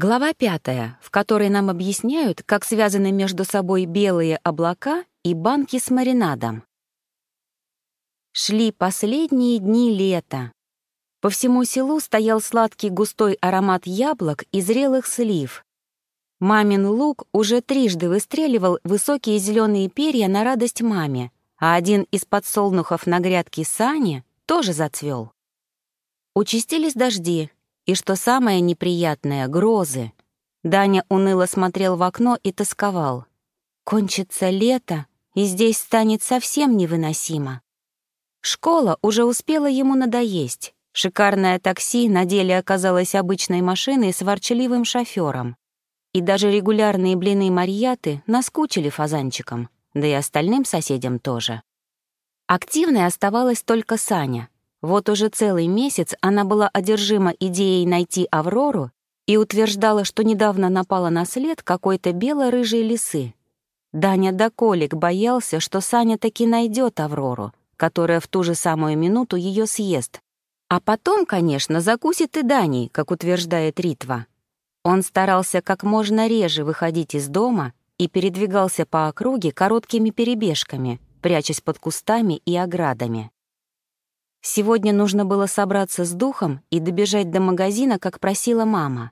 Глава пятая, в которой нам объясняют, как связаны между собой белые облака и банки с маринадом. Шли последние дни лета. По всему селу стоял сладкий густой аромат яблок и зрелых слив. Мамин лук уже трижды выстреливал высокие зеленые перья на радость маме, а один из подсолнухов на грядке Сани тоже зацвел. Участились дожди, и, что самое неприятное, грозы. Даня уныло смотрел в окно и тосковал. Кончится лето, и здесь станет совсем невыносимо. Школа уже успела ему надоесть. Шикарное такси на деле оказалось обычной машиной с ворчаливым шофером. И даже регулярные блины Марьяты наскучили фазанчикам, да и остальным соседям тоже. Активной оставалась только Саня — вот уже целый месяц она была одержима идеей найти Аврору и утверждала, что недавно напала на след какой-то бело-рыжей лисы. Даня до колик боялся, что Саня таки найдет Аврору, которая в ту же самую минуту ее съест. А потом, конечно, закусит и Даней, как утверждает Ритва. Он старался как можно реже выходить из дома и передвигался по округе короткими перебежками, прячась под кустами и оградами. Сегодня нужно было собраться с духом и добежать до магазина, как просила мама.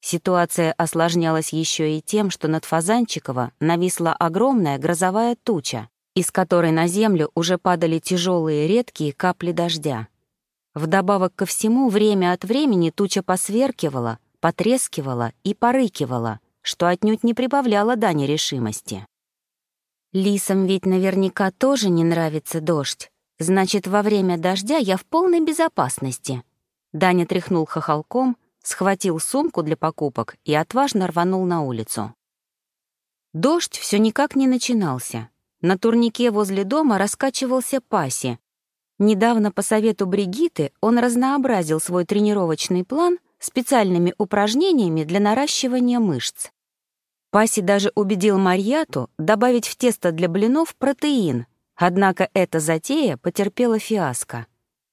Ситуация осложнялась еще и тем, что над Фазанчикова нависла огромная грозовая туча, из которой на землю уже падали тяжелые редкие капли дождя. Вдобавок ко всему, время от времени туча посверкивала, потрескивала и порыкивала, что отнюдь не прибавляло Дане решимости. Лисам ведь наверняка тоже не нравится дождь, Значит, во время дождя я в полной безопасности. Даня тряхнул хохолком, схватил сумку для покупок и отважно рванул на улицу. Дождь все никак не начинался. На турнике возле дома раскачивался Паси. Недавно по совету Бригиты он разнообразил свой тренировочный план специальными упражнениями для наращивания мышц. Паси даже убедил Марьяту добавить в тесто для блинов протеин — Однако эта затея потерпела фиаско.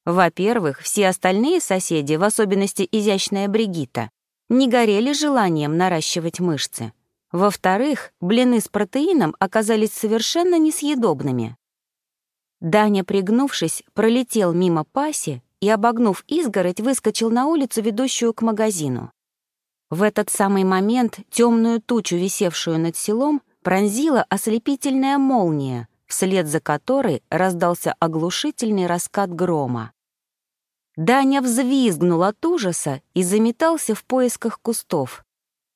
Во-первых, все остальные соседи, в особенности изящная Бригита, не горели желанием наращивать мышцы. Во-вторых, блины с протеином оказались совершенно несъедобными. Даня, пригнувшись, пролетел мимо Паси и, обогнув изгородь, выскочил на улицу, ведущую к магазину. В этот самый момент темную тучу, висевшую над селом, пронзила ослепительная молния — вслед за которой раздался оглушительный раскат грома. Даня взвизгнул от ужаса и заметался в поисках кустов.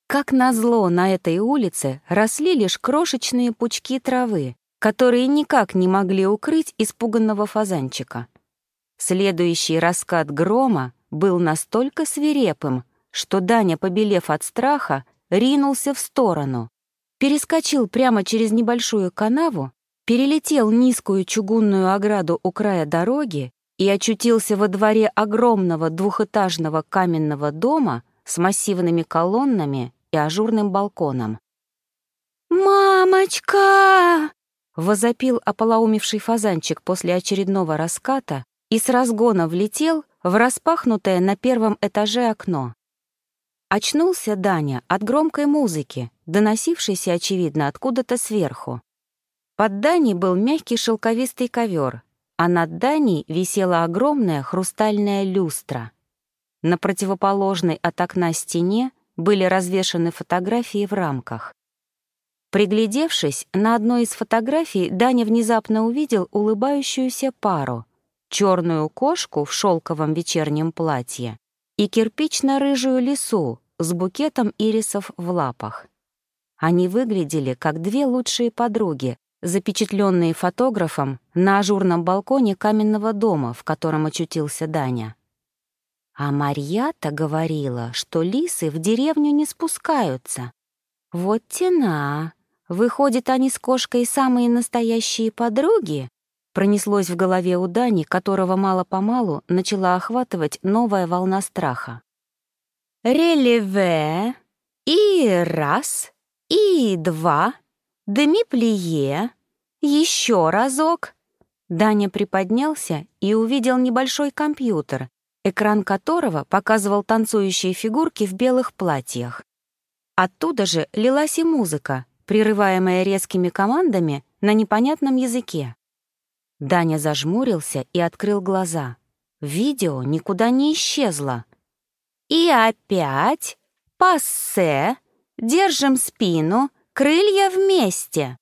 Как назло, на этой улице росли лишь крошечные пучки травы, которые никак не могли укрыть испуганного фазанчика. Следующий раскат грома был настолько свирепым, что Даня, побелев от страха, ринулся в сторону, перескочил прямо через небольшую канаву перелетел низкую чугунную ограду у края дороги и очутился во дворе огромного двухэтажного каменного дома с массивными колоннами и ажурным балконом. «Мамочка!» — возопил ополоумевший фазанчик после очередного раската и с разгона влетел в распахнутое на первом этаже окно. Очнулся Даня от громкой музыки, доносившейся, очевидно, откуда-то сверху. Под Даней был мягкий шелковистый ковер, а над Даней висела огромная хрустальная люстра. На противоположной от окна стене были развешаны фотографии в рамках. Приглядевшись, на одной из фотографий Даня внезапно увидел улыбающуюся пару — черную кошку в шелковом вечернем платье и кирпично-рыжую лису с букетом ирисов в лапах. Они выглядели как две лучшие подруги, запечатленные фотографом на ажурном балконе каменного дома, в котором очутился Даня. А Марьята говорила, что лисы в деревню не спускаются. Вот тена. Выходит, они с кошкой самые настоящие подруги? Пронеслось в голове у Дани, которого мало-помалу начала охватывать новая волна страха. Релеве, и раз, и два, Деми-плие, еще разок. Даня приподнялся и увидел небольшой компьютер, экран которого показывал танцующие фигурки в белых платьях. Оттуда же лилась и музыка, прерываемая резкими командами на непонятном языке. Даня зажмурился и открыл глаза. Видео никуда не исчезло. «И опять пассе, держим спину, крылья вместе».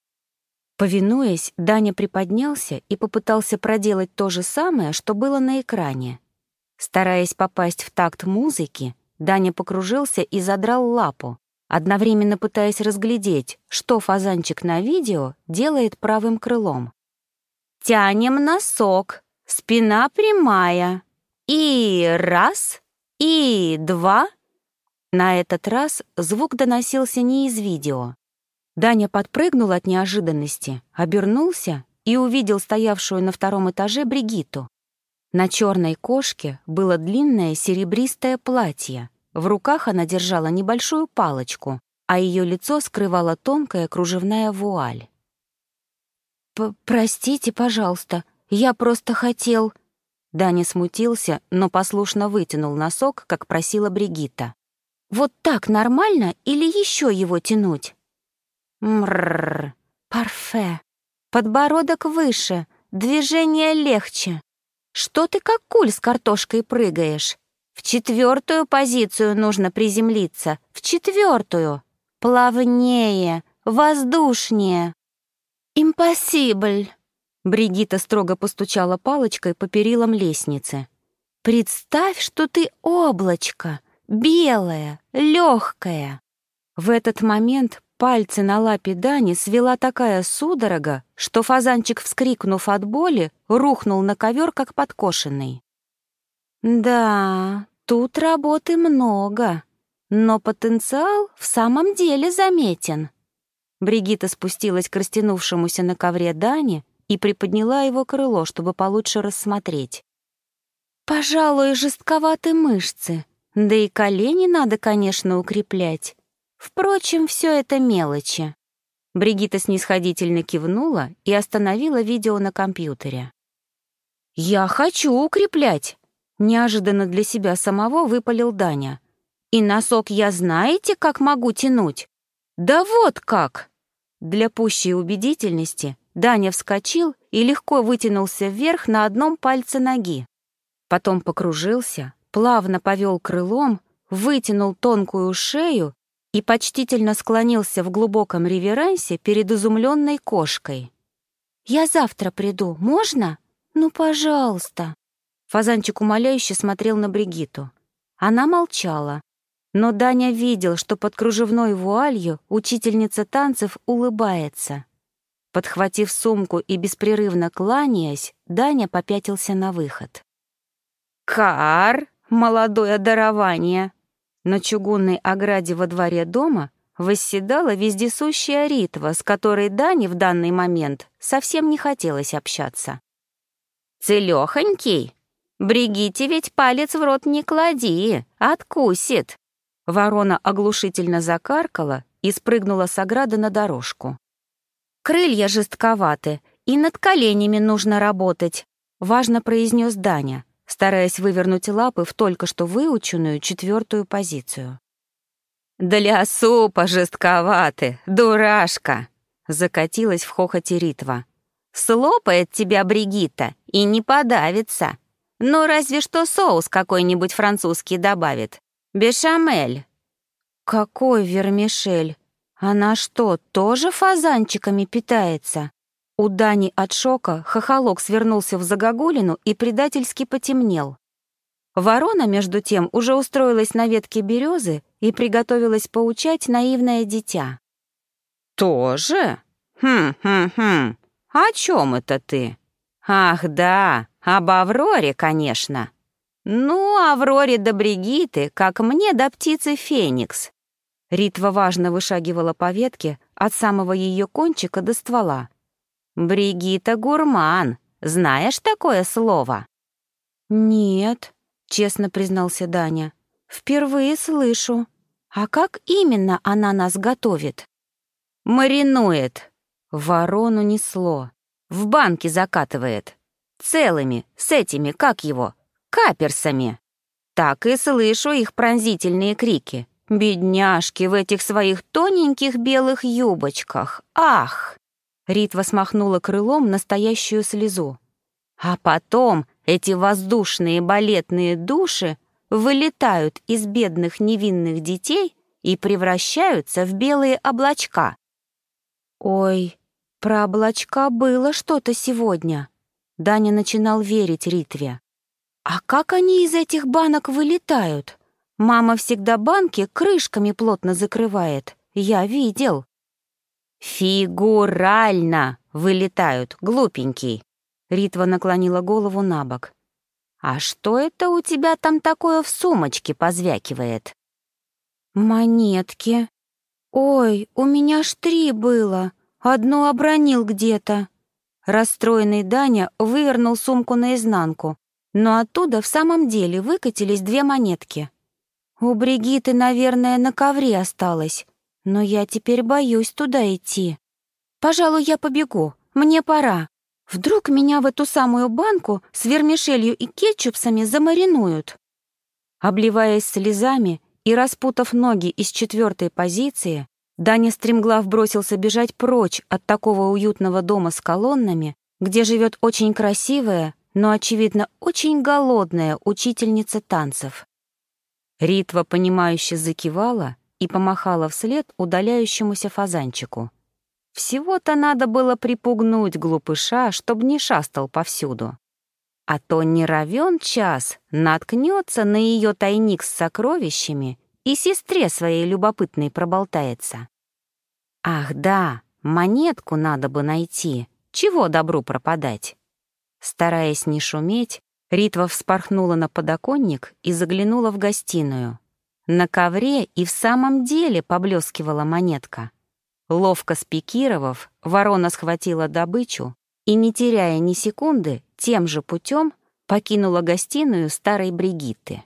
Повинуясь, Даня приподнялся и попытался проделать то же самое, что было на экране. Стараясь попасть в такт музыки, Даня покружился и задрал лапу, одновременно пытаясь разглядеть, что фазанчик на видео делает правым крылом. «Тянем носок, спина прямая. И раз, и два». На этот раз звук доносился не из видео. Даня подпрыгнул от неожиданности, обернулся и увидел стоявшую на втором этаже Бригиту. На черной кошке было длинное серебристое платье. В руках она держала небольшую палочку, а ее лицо скрывала тонкая кружевная вуаль. «Простите, пожалуйста, я просто хотел...» Даня смутился, но послушно вытянул носок, как просила Бригитта. «Вот так нормально или еще его тянуть?» «Мрррр, парфе. Подбородок выше, движение легче. Что ты как куль с картошкой прыгаешь? В четвертую позицию нужно приземлиться. В четвертую. Плавнее, воздушнее. Импосибль. Бригита строго постучала палочкой по перилам лестницы. Представь, что ты облачко, белое, легкое. В этот момент Пальцы на лапе Дани свела такая судорога, что фазанчик, вскрикнув от боли, рухнул на ковер, как подкошенный. «Да, тут работы много, но потенциал в самом деле заметен». Бригита спустилась к растянувшемуся на ковре Дани и приподняла его крыло, чтобы получше рассмотреть. «Пожалуй, жестковаты мышцы, да и колени надо, конечно, укреплять. Впрочем, все это мелочи. Бригита снисходительно кивнула и остановила видео на компьютере. «Я хочу укреплять!» Неожиданно для себя самого выпалил Даня. «И носок я знаете, как могу тянуть? Да вот как!» Для пущей убедительности Даня вскочил и легко вытянулся вверх на одном пальце ноги. Потом покружился, плавно повел крылом, вытянул тонкую шею и почтительно склонился в глубоком реверансе перед изумленной кошкой. «Я завтра приду, можно? Ну, пожалуйста!» Фазанчик умоляюще смотрел на Бригиту. Она молчала, но Даня видел, что под кружевной вуалью учительница танцев улыбается. Подхватив сумку и беспрерывно кланяясь, Даня попятился на выход. «Кар, молодое дарование!» На чугунной ограде во дворе дома восседала вездесущая Ритва, с которой Дане в данный момент совсем не хотелось общаться. «Целёхонький, Бригите ведь палец в рот не клади, откусит!» Ворона оглушительно закаркала и спрыгнула с ограды на дорожку. «Крылья жестковаты, и над коленями нужно работать», — важно произнес Даня, стараясь вывернуть лапы в только что выученную четвертую позицию. «Для супа жестковаты, дурашка!» — закатилась в хохоте Ритва. «Слопает тебя Бригитта и не подавится. Ну, разве что соус какой-нибудь французский добавит. Бешамель». «Какой вермишель? Она что, тоже фазанчиками питается?» У Дани от шока хохолок свернулся в загогулину и предательски потемнел. Ворона, между тем, уже устроилась на ветке березы и приготовилась поучать наивное дитя. «Тоже? Хм-хм-хм. О чем это ты? Ах, да, об Авроре, конечно. Ну, Авроре до Бригиты, как мне до птицы Феникс». Ритва важно вышагивала по ветке от самого ее кончика до ствола, Бригита Гурман. Знаешь такое слово?» «Нет», — честно признался Даня. «Впервые слышу. А как именно она нас готовит?» «Маринует». Ворону несло. В банке закатывает. Целыми, с этими, как его, каперсами. Так и слышу их пронзительные крики. Бедняжки в этих своих тоненьких белых юбочках. Ах!» Ритва смахнула крылом настоящую слезу. А потом эти воздушные балетные души вылетают из бедных невинных детей и превращаются в белые облачка. Ой, про облачка было что-то сегодня. Даня начинал верить Ритве. А как они из этих банок вылетают? Мама всегда банки крышками плотно закрывает. Я видел. Фигурально вылетают, глупенький. Ритва наклонила голову на бок. «А что это у тебя там такое в сумочке позвякивает?» «Монетки. Ой, у меня ж три было. Одну обронил где-то». Расстроенный Даня вывернул сумку наизнанку, но оттуда в самом деле выкатились две монетки. У Бригиты, наверное, на ковре осталось, но я теперь боюсь туда идти. Пожалуй, я побегу, мне пора. Вдруг меня в эту самую банку с вермишелью и кетчупсами замаринуют. Обливаясь слезами и распутав ноги из четвертой позиции, Даня стремглав бросился бежать прочь от такого уютного дома с колоннами, где живет очень красивая, но, очевидно, очень голодная учительница танцев. Ритва, понимающе закивала и помахала вслед удаляющемуся фазанчику. Всего-то надо было припугнуть глупыша, чтоб не шастал повсюду. А то не равен час наткнется на ее тайник с сокровищами и сестре своей любопытной проболтается. Ах да, монетку надо бы найти, чего добру пропадать. Стараясь не шуметь, Ритва вспорхнула на подоконник и заглянула в гостиную. На ковре и в самом деле поблескивала монетка. Ловко спикировав, ворона схватила добычу и, не теряя ни секунды, тем же путем покинула гостиную старой Бригитты.